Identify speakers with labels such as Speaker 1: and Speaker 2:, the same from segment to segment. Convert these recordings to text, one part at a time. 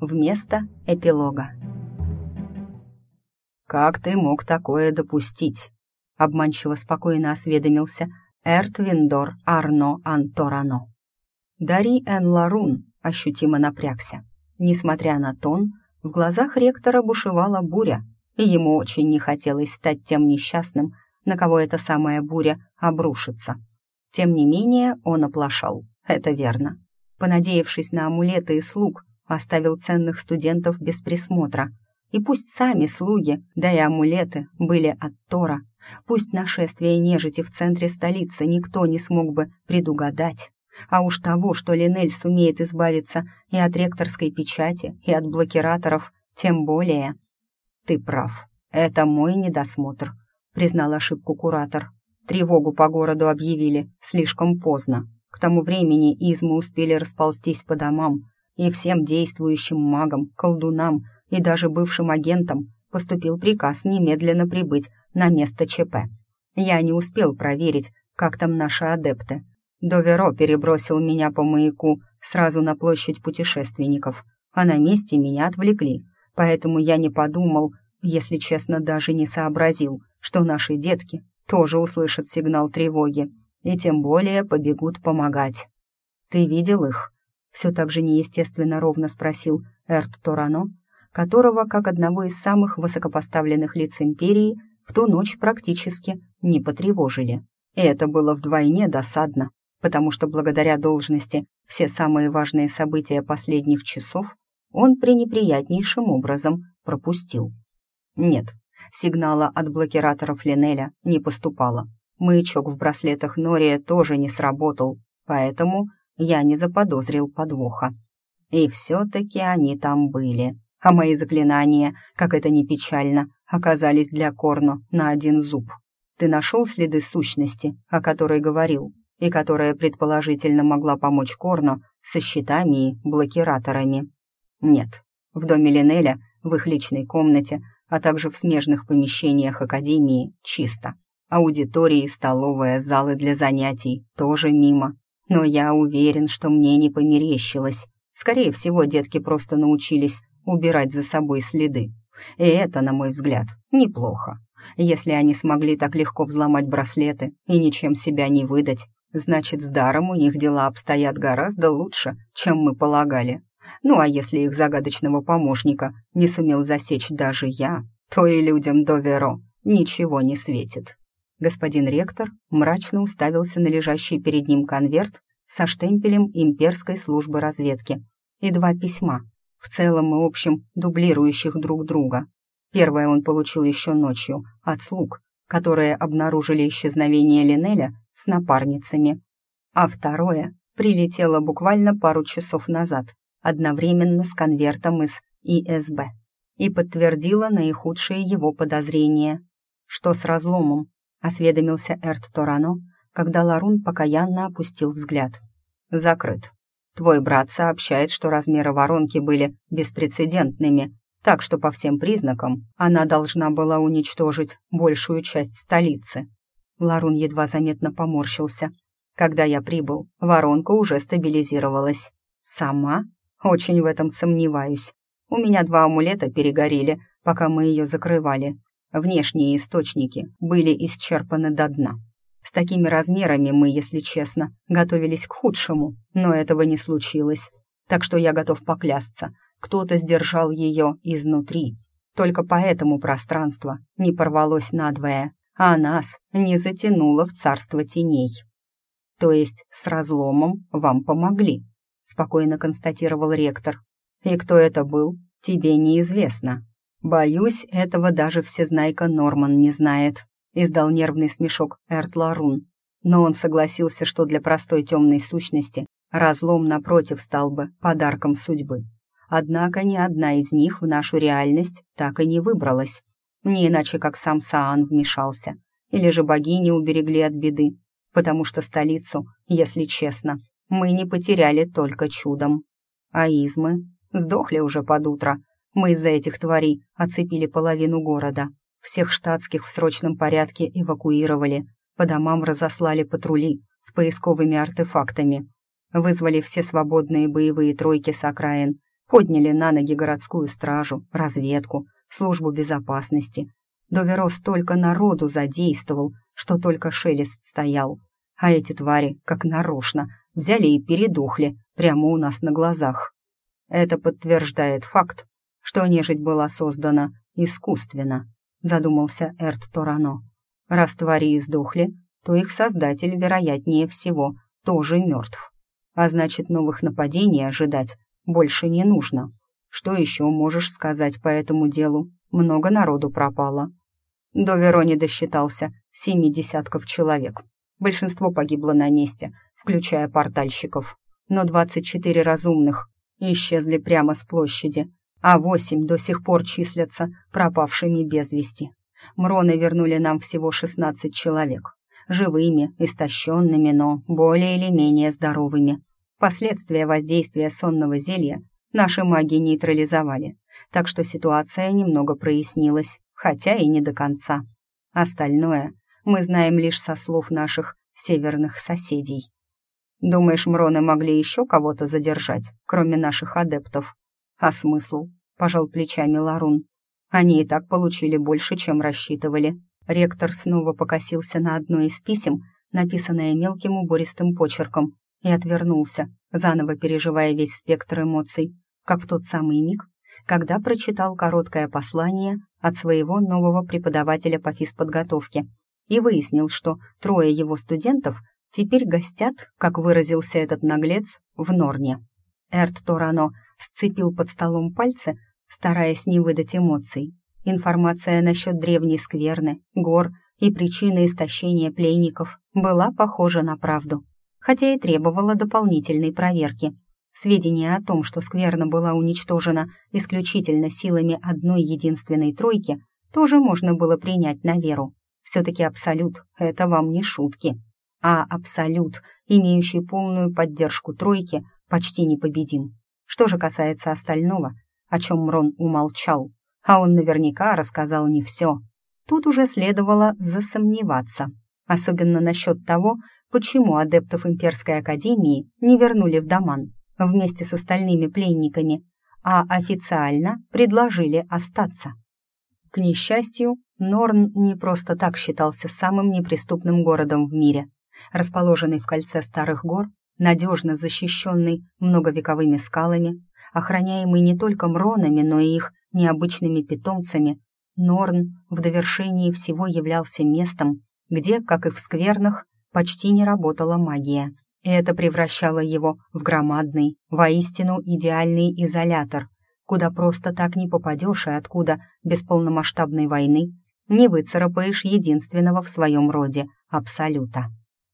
Speaker 1: вместо эпилога. «Как ты мог такое допустить?» — обманчиво спокойно осведомился Эрт Виндор Арно Анторано. Дари Эн Ларун ощутимо напрягся. Несмотря на тон, в глазах ректора бушевала буря, и ему очень не хотелось стать тем несчастным, на кого эта самая буря обрушится. Тем не менее, он оплошал, это верно. Понадеявшись на амулеты и слуг, оставил ценных студентов без присмотра. И пусть сами слуги, да и амулеты были от Тора, пусть нашествие нежити в центре столицы никто не смог бы предугадать, а уж того, что Линель сумеет избавиться и от ректорской печати, и от блокираторов, тем более. «Ты прав, это мой недосмотр», — признал ошибку куратор. «Тревогу по городу объявили слишком поздно. К тому времени измы успели расползтись по домам, и всем действующим магам, колдунам и даже бывшим агентам поступил приказ немедленно прибыть на место ЧП. Я не успел проверить, как там наши адепты. Доверо перебросил меня по маяку сразу на площадь путешественников, а на месте меня отвлекли, поэтому я не подумал, если честно, даже не сообразил, что наши детки тоже услышат сигнал тревоги и тем более побегут помогать. «Ты видел их?» — все так же неестественно ровно спросил Эрт Торано, которого, как одного из самых высокопоставленных лиц империи, в ту ночь практически не потревожили. И это было вдвойне досадно, потому что благодаря должности все самые важные события последних часов он пренеприятнейшим образом пропустил. Нет, сигнала от блокираторов Линеля не поступало. Маячок в браслетах Нория тоже не сработал, поэтому я не заподозрил подвоха. И все-таки они там были. А мои заклинания, как это ни печально, оказались для Корно на один зуб. Ты нашел следы сущности, о которой говорил, и которая предположительно могла помочь Корно со щитами и блокираторами? Нет. В доме Линеля, в их личной комнате, а также в смежных помещениях Академии, чисто. Аудитории, столовая, залы для занятий тоже мимо. Но я уверен, что мне не померещилось. Скорее всего, детки просто научились убирать за собой следы. И это, на мой взгляд, неплохо. Если они смогли так легко взломать браслеты и ничем себя не выдать, значит, с даром у них дела обстоят гораздо лучше, чем мы полагали. Ну а если их загадочного помощника не сумел засечь даже я, то и людям до Веро ничего не светит. Господин ректор мрачно уставился на лежащий перед ним конверт со штемпелем имперской службы разведки и два письма, в целом и общем дублирующих друг друга. Первое он получил еще ночью от слуг, которые обнаружили исчезновение Линеля с напарницами, а второе прилетело буквально пару часов назад, одновременно с конвертом из ИСБ, и подтвердило наихудшие его подозрения. Что с разломом? Осведомился Эрт Торано, когда Ларун покаянно опустил взгляд. «Закрыт. Твой брат сообщает, что размеры воронки были беспрецедентными, так что по всем признакам она должна была уничтожить большую часть столицы». Ларун едва заметно поморщился. «Когда я прибыл, воронка уже стабилизировалась. Сама? Очень в этом сомневаюсь. У меня два амулета перегорели, пока мы ее закрывали, Внешние источники были исчерпаны до дна. С такими размерами мы, если честно, готовились к худшему, но этого не случилось. Так что я готов поклясться, кто-то сдержал ее изнутри. Только поэтому пространство не порвалось надвое, а нас не затянуло в царство теней. То есть с разломом вам помогли, спокойно констатировал ректор. И кто это был, тебе неизвестно. «Боюсь, этого даже всезнайка Норман не знает», — издал нервный смешок Эрт Ларун. Но он согласился, что для простой темной сущности разлом напротив стал бы подарком судьбы. Однако ни одна из них в нашу реальность так и не выбралась. Не иначе, как сам Саан вмешался. Или же богини уберегли от беды, потому что столицу, если честно, мы не потеряли только чудом. А измы сдохли уже под утро, мы из-за этих тварей оцепили половину города. Всех штатских в срочном порядке эвакуировали, по домам разослали патрули с поисковыми артефактами. Вызвали все свободные боевые тройки с окраин, Подняли на ноги городскую стражу, разведку, службу безопасности. Доверо столько народу задействовал, что только шелест стоял. А эти твари, как нарочно, взяли и передохли прямо у нас на глазах. Это подтверждает факт, что нежить была создана искусственно, задумался Эрт Торано. Раз твари издохли, то их создатель, вероятнее всего, тоже мертв. А значит, новых нападений ожидать больше не нужно. Что еще можешь сказать по этому делу? Много народу пропало. До Верони досчитался семи десятков человек. Большинство погибло на месте, включая портальщиков. Но 24 разумных исчезли прямо с площади, а восемь до сих пор числятся пропавшими без вести. Мроны вернули нам всего 16 человек. Живыми, истощенными, но более или менее здоровыми. Последствия воздействия сонного зелья наши маги нейтрализовали, так что ситуация немного прояснилась, хотя и не до конца. Остальное мы знаем лишь со слов наших северных соседей. Думаешь, Мроны могли еще кого-то задержать, кроме наших адептов? А смысл? Пожал плечами Ларун. Они и так получили больше, чем рассчитывали. Ректор снова покосился на одно из писем, написанное мелким убористым почерком, и отвернулся, заново переживая весь спектр эмоций, как в тот самый миг, когда прочитал короткое послание от своего нового преподавателя по физподготовке и выяснил, что трое его студентов теперь гостят, как выразился этот наглец, в Норне. Эрт Торано сцепил под столом пальцы, стараясь не выдать эмоций. Информация насчет древней скверны, гор и причины истощения пленников была похожа на правду хотя и требовала дополнительной проверки. Сведения о том, что скверна была уничтожена исключительно силами одной единственной тройки, тоже можно было принять на веру. Все-таки Абсолют — это вам не шутки. А Абсолют, имеющий полную поддержку тройки, почти непобедим. Что же касается остального, о чем Мрон умолчал, а он наверняка рассказал не все, тут уже следовало засомневаться, особенно насчет того, почему адептов Имперской Академии не вернули в Даман вместе с остальными пленниками, а официально предложили остаться. К несчастью, Норн не просто так считался самым неприступным городом в мире. Расположенный в кольце старых гор, надежно защищенный многовековыми скалами, охраняемый не только мронами, но и их необычными питомцами, Норн в довершении всего являлся местом, где, как и в скверных, почти не работала магия, и это превращало его в громадный, воистину идеальный изолятор, куда просто так не попадешь и откуда без полномасштабной войны не выцарапаешь единственного в своем роде Абсолюта.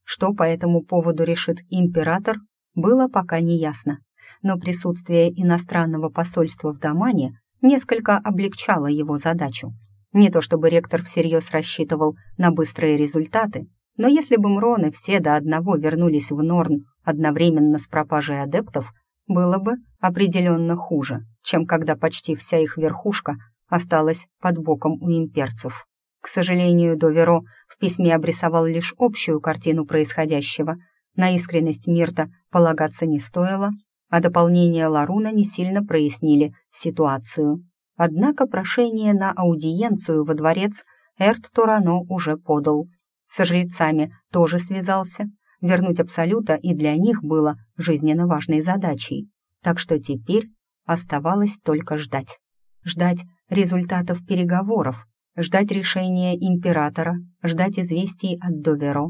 Speaker 1: Что по этому поводу решит император, было пока не ясно, но присутствие иностранного посольства в Дамане несколько облегчало его задачу. Не то чтобы ректор всерьез рассчитывал на быстрые результаты, но если бы Мроны все до одного вернулись в Норн одновременно с пропажей адептов, было бы определенно хуже, чем когда почти вся их верхушка осталась под боком у имперцев. К сожалению, Доверо в письме обрисовал лишь общую картину происходящего. На искренность Мирта полагаться не стоило, а дополнения Ларуна не сильно прояснили ситуацию. Однако прошение на аудиенцию во дворец Эрт Турано уже подал, со жрецами тоже связался. Вернуть Абсолюта и для них было жизненно важной задачей. Так что теперь оставалось только ждать. Ждать результатов переговоров, ждать решения императора, ждать известий от Доверо.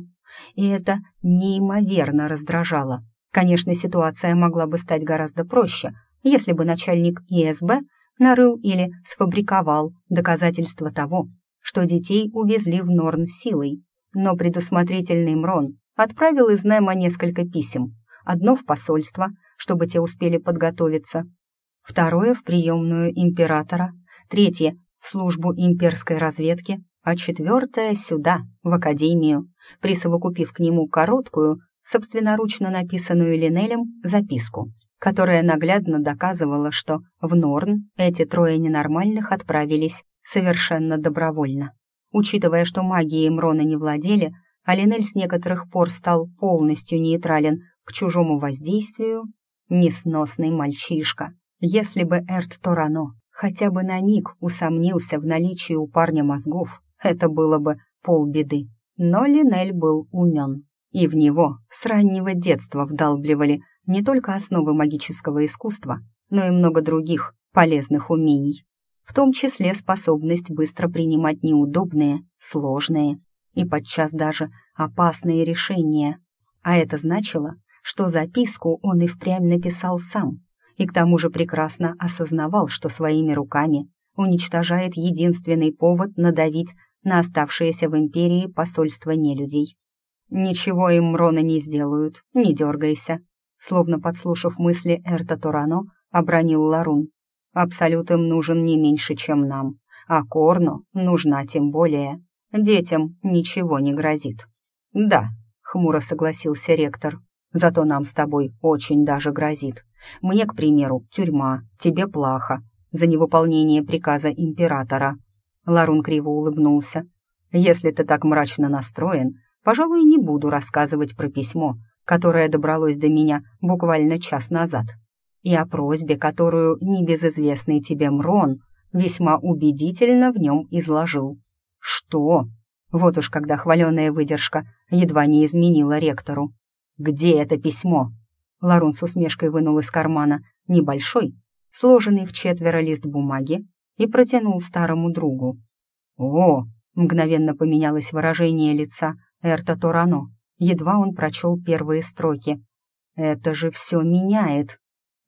Speaker 1: И это неимоверно раздражало. Конечно, ситуация могла бы стать гораздо проще, если бы начальник ИСБ нарыл или сфабриковал доказательства того, что детей увезли в Норн силой, но предусмотрительный Мрон отправил из Немо несколько писем. Одно в посольство, чтобы те успели подготовиться, второе в приемную императора, третье службу имперской разведки, а четвертое сюда, в академию, присовокупив к нему короткую, собственноручно написанную Линелем, записку, которая наглядно доказывала, что в Норн эти трое ненормальных отправились совершенно добровольно. Учитывая, что магией Мрона не владели, Алинель с некоторых пор стал полностью нейтрален к чужому воздействию, несносный мальчишка. Если бы Эрт Торано хотя бы на миг усомнился в наличии у парня мозгов, это было бы полбеды. Но Линель был умен, и в него с раннего детства вдалбливали не только основы магического искусства, но и много других полезных умений, в том числе способность быстро принимать неудобные, сложные и подчас даже опасные решения. А это значило, что записку он и впрямь написал сам, и к тому же прекрасно осознавал, что своими руками уничтожает единственный повод надавить на оставшееся в империи посольство нелюдей. «Ничего им Мрона не сделают, не дергайся», словно подслушав мысли Эрта Турано, обронил Ларун. «Абсолют им нужен не меньше, чем нам, а Корну нужна тем более. Детям ничего не грозит». «Да», — хмуро согласился ректор, «зато нам с тобой очень даже грозит. Мне, к примеру, тюрьма, тебе плохо, за невыполнение приказа императора». Ларун криво улыбнулся. «Если ты так мрачно настроен, пожалуй, не буду рассказывать про письмо, которое добралось до меня буквально час назад, и о просьбе, которую небезызвестный тебе Мрон весьма убедительно в нем изложил. Что? Вот уж когда хваленая выдержка едва не изменила ректору. «Где это письмо?» Ларун с усмешкой вынул из кармана небольшой, сложенный в четверо лист бумаги, и протянул старому другу. «О!» — мгновенно поменялось выражение лица Эрта Торано. Едва он прочел первые строки. «Это же все меняет!»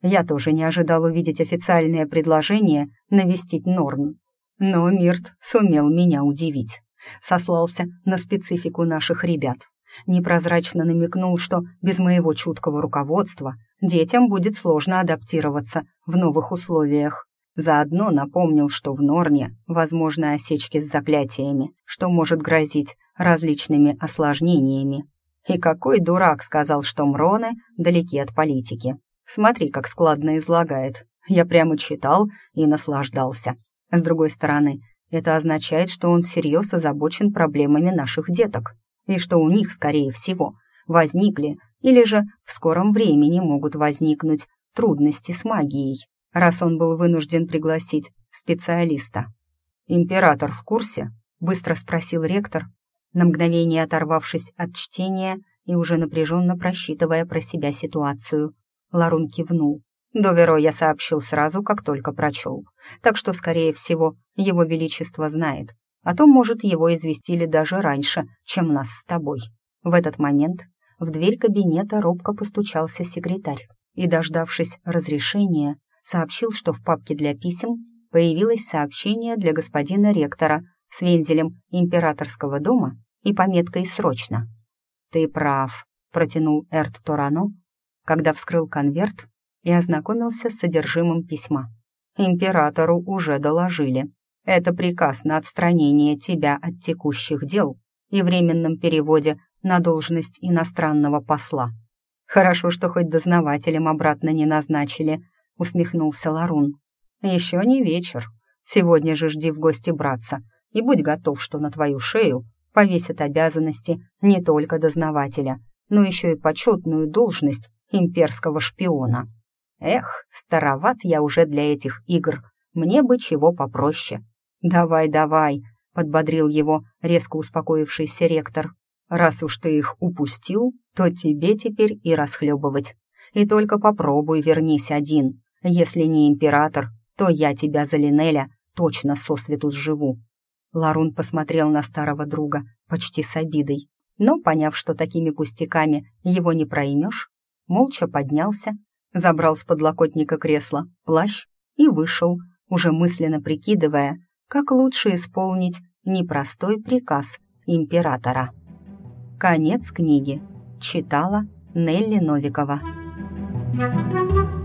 Speaker 1: Я тоже не ожидал увидеть официальное предложение навестить Норн. Но Мирт сумел меня удивить. Сослался на специфику наших ребят. Непрозрачно намекнул, что без моего чуткого руководства детям будет сложно адаптироваться в новых условиях. Заодно напомнил, что в Норне возможны осечки с заклятиями, что может грозить различными осложнениями. И какой дурак сказал, что Мроны далеки от политики. Смотри, как складно излагает. Я прямо читал и наслаждался. С другой стороны, это означает, что он всерьез озабочен проблемами наших деток, и что у них, скорее всего, возникли или же в скором времени могут возникнуть трудности с магией, раз он был вынужден пригласить специалиста. «Император в курсе?» — быстро спросил ректор, на мгновение оторвавшись от чтения и уже напряженно просчитывая про себя ситуацию. Ларун кивнул. Доверо я сообщил сразу, как только прочел. Так что, скорее всего, его величество знает. А то, может, его известили даже раньше, чем нас с тобой. В этот момент в дверь кабинета робко постучался секретарь и, дождавшись разрешения, сообщил, что в папке для писем появилось сообщение для господина ректора с вензелем императорского дома и пометкой «Срочно». «Ты прав», — протянул Эрт Торано, когда вскрыл конверт и ознакомился с содержимым письма. «Императору уже доложили. Это приказ на отстранение тебя от текущих дел и временном переводе на должность иностранного посла. Хорошо, что хоть дознавателем обратно не назначили», — усмехнулся Ларун. «Еще не вечер. Сегодня же жди в гости братца и будь готов, что на твою шею повесят обязанности не только дознавателя, но еще и почетную должность имперского шпиона. Эх, староват я уже для этих игр, мне бы чего попроще. «Давай, давай», — подбодрил его резко успокоившийся ректор. «Раз уж ты их упустил, то тебе теперь и расхлебывать. И только попробуй вернись один. Если не император, то я тебя за Линеля точно сосвету сживу». Ларун посмотрел на старого друга почти с обидой, но, поняв, что такими пустяками его не проймешь, молча поднялся, забрал с подлокотника кресла плащ и вышел, уже мысленно прикидывая, как лучше исполнить непростой приказ императора. Конец книги. Читала Нелли Новикова. Thank you.